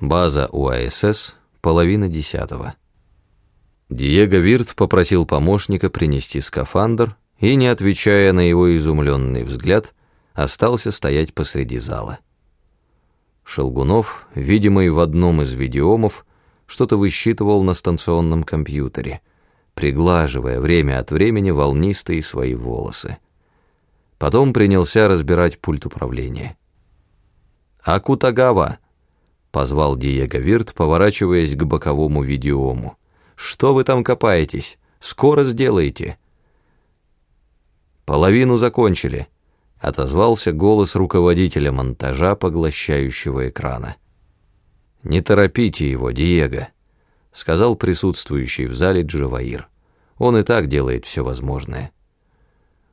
База УАСС, половина десятого. Диего Вирт попросил помощника принести скафандр и, не отвечая на его изумленный взгляд, остался стоять посреди зала. Шелгунов, видимый в одном из видеомов, что-то высчитывал на станционном компьютере, приглаживая время от времени волнистые свои волосы. Потом принялся разбирать пульт управления. «Акутагава!» Позвал Диего Вирт, поворачиваясь к боковому видеому. «Что вы там копаетесь? Скоро сделаете!» «Половину закончили», — отозвался голос руководителя монтажа, поглощающего экрана. «Не торопите его, Диего», — сказал присутствующий в зале Джаваир. «Он и так делает все возможное».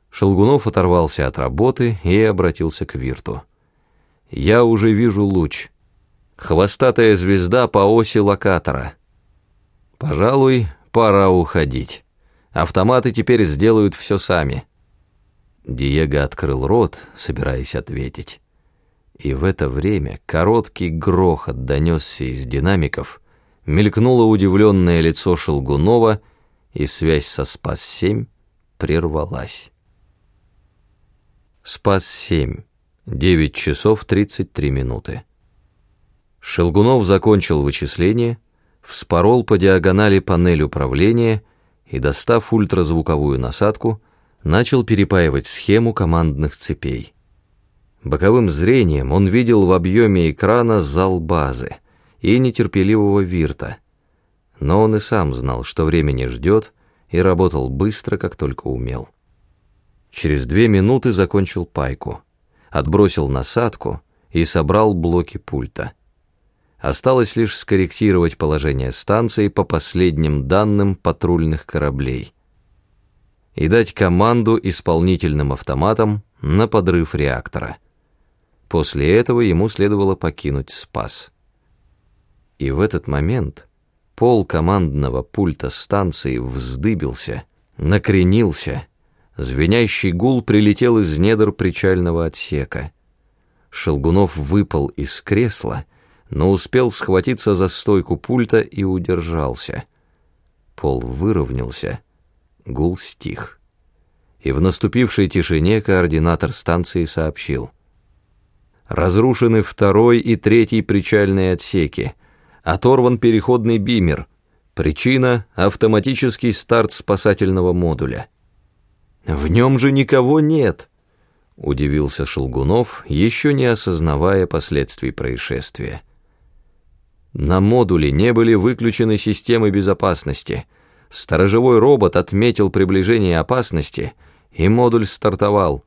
Шелгунов оторвался от работы и обратился к Вирту. «Я уже вижу луч». Хвостатая звезда по оси локатора. Пожалуй, пора уходить. Автоматы теперь сделают все сами. Диего открыл рот, собираясь ответить. И в это время короткий грохот донесся из динамиков, мелькнуло удивленное лицо Шелгунова, и связь со Спас-7 прервалась. Спас-7. 9 часов 33 минуты. Шелгунов закончил вычисление, вспорол по диагонали панель управления и, достав ультразвуковую насадку, начал перепаивать схему командных цепей. Боковым зрением он видел в объеме экрана зал базы и нетерпеливого Вирта, но он и сам знал, что время не ждет, и работал быстро, как только умел. Через две минуты закончил пайку, отбросил насадку и собрал блоки пульта. Осталось лишь скорректировать положение станции по последним данным патрульных кораблей и дать команду исполнительным автоматам на подрыв реактора. После этого ему следовало покинуть Спас. И в этот момент пол командного пульта станции вздыбился, накренился, звенящий гул прилетел из недр причального отсека. Шелгунов выпал из кресла но успел схватиться за стойку пульта и удержался. Пол выровнялся, гул стих. И в наступившей тишине координатор станции сообщил. Разрушены второй и третий причальные отсеки. Оторван переходный бимер. Причина — автоматический старт спасательного модуля. «В нем же никого нет!» — удивился Шелгунов, еще не осознавая последствий происшествия. На модуле не были выключены системы безопасности. Сторожевой робот отметил приближение опасности, и модуль стартовал.